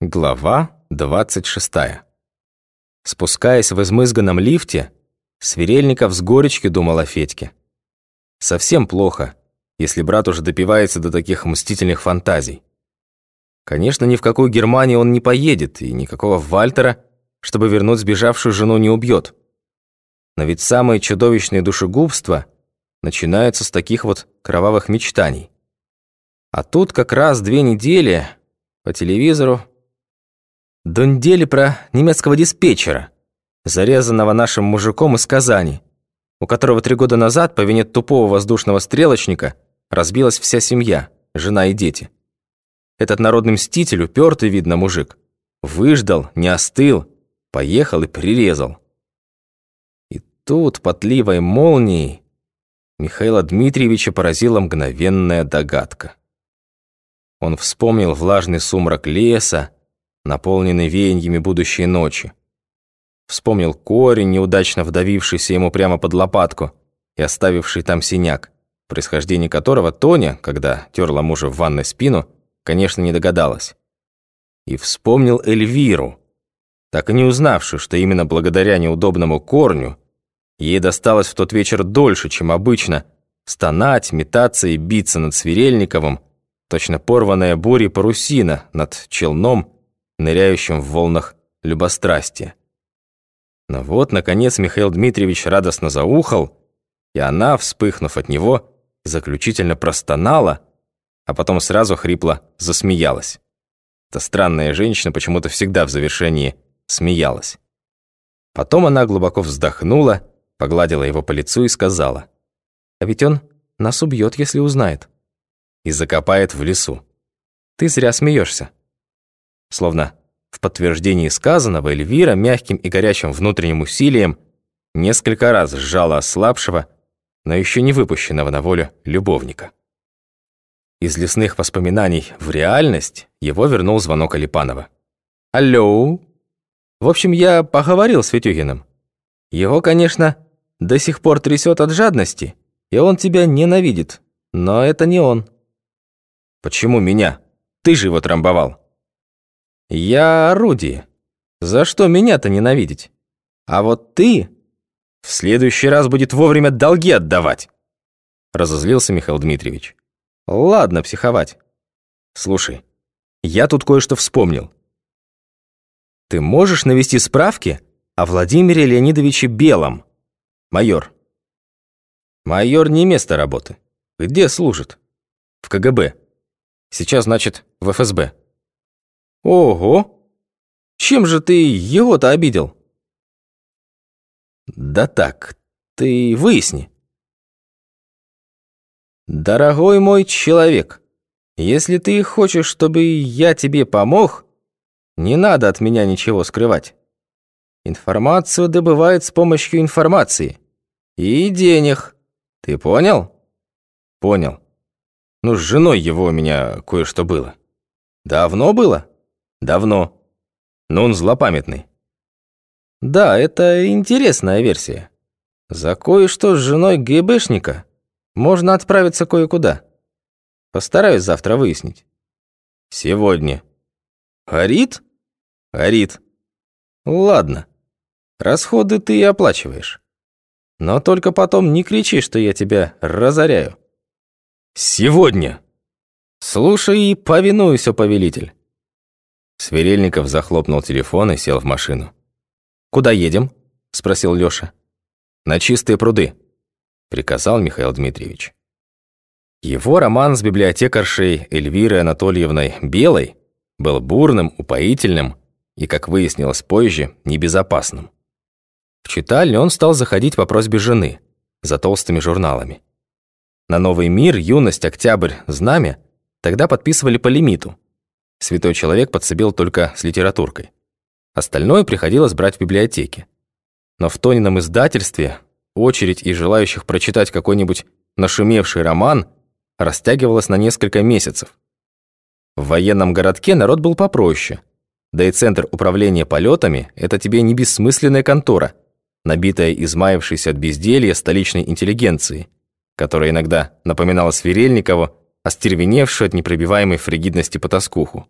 Глава 26. Спускаясь в измызганном лифте, Сверельников с горечью думал о Федьке. Совсем плохо, если брат уже допивается до таких мстительных фантазий. Конечно, ни в какую Германию он не поедет, и никакого Вальтера, чтобы вернуть сбежавшую жену, не убьет. Но ведь самые чудовищные душегубства начинаются с таких вот кровавых мечтаний. А тут как раз две недели по телевизору Дундели про немецкого диспетчера, зарезанного нашим мужиком из Казани, у которого три года назад по вине тупого воздушного стрелочника разбилась вся семья, жена и дети. Этот народный мститель, упертый, видно, мужик, выждал, не остыл, поехал и прирезал. И тут, потливой молнией, Михаила Дмитриевича поразила мгновенная догадка. Он вспомнил влажный сумрак леса, наполненный веяниями будущей ночи. Вспомнил корень, неудачно вдавившийся ему прямо под лопатку и оставивший там синяк, происхождение которого Тоня, когда терла мужа в ванной спину, конечно, не догадалась. И вспомнил Эльвиру, так и не узнавшую, что именно благодаря неудобному корню ей досталось в тот вечер дольше, чем обычно, стонать, метаться и биться над Сверельниковым, точно порванная бурей парусина над челном, ныряющим в волнах любострастия. Но вот, наконец, Михаил Дмитриевич радостно заухал, и она, вспыхнув от него, заключительно простонала, а потом сразу хрипло засмеялась. Эта странная женщина почему-то всегда в завершении смеялась. Потом она глубоко вздохнула, погладила его по лицу и сказала, «А ведь он нас убьет, если узнает» и закопает в лесу. Ты зря смеешься. Словно в подтверждении сказанного Эльвира мягким и горячим внутренним усилием несколько раз сжала ослабшего, но еще не выпущенного на волю любовника. Из лесных воспоминаний в реальность его вернул звонок Алипанова. «Алло?» «В общем, я поговорил с Витюгиным. Его, конечно, до сих пор трясет от жадности, и он тебя ненавидит, но это не он». «Почему меня? Ты же его трамбовал». «Я орудие. За что меня-то ненавидеть? А вот ты в следующий раз будет вовремя долги отдавать!» Разозлился Михаил Дмитриевич. «Ладно психовать. Слушай, я тут кое-что вспомнил. Ты можешь навести справки о Владимире Леонидовиче Белом, майор?» «Майор не место работы. Где служит?» «В КГБ». Сейчас, значит, в ФСБ. Ого! Чем же ты его-то обидел? Да так, ты выясни. Дорогой мой человек, если ты хочешь, чтобы я тебе помог, не надо от меня ничего скрывать. Информацию добывают с помощью информации. И денег. Ты понял? Понял. Ну, с женой его у меня кое-что было. Давно было? Давно. Но он злопамятный. Да, это интересная версия. За кое-что с женой ГБшника можно отправиться кое-куда. Постараюсь завтра выяснить. Сегодня. Горит? Горит. Ладно. Расходы ты и оплачиваешь. Но только потом не кричи, что я тебя разоряю. «Сегодня!» «Слушай и повинуйся, повелитель!» Сверельников захлопнул телефон и сел в машину. «Куда едем?» – спросил Лёша. «На чистые пруды», – приказал Михаил Дмитриевич. Его роман с библиотекаршей Эльвирой Анатольевной Белой был бурным, упоительным и, как выяснилось позже, небезопасным. В читальне он стал заходить по просьбе жены за толстыми журналами. На «Новый мир», «Юность», «Октябрь», «Знамя» тогда подписывали по лимиту. Святой человек подсобил только с литературкой. Остальное приходилось брать в библиотеке. Но в Тонином издательстве очередь из желающих прочитать какой-нибудь нашумевший роман растягивалась на несколько месяцев. В военном городке народ был попроще. Да и центр управления полетами – это тебе не бессмысленная контора, набитая измаявшейся от безделья столичной интеллигенцией которая иногда напоминала Сверельникову, остервеневшую от непробиваемой фригидности потаскуху.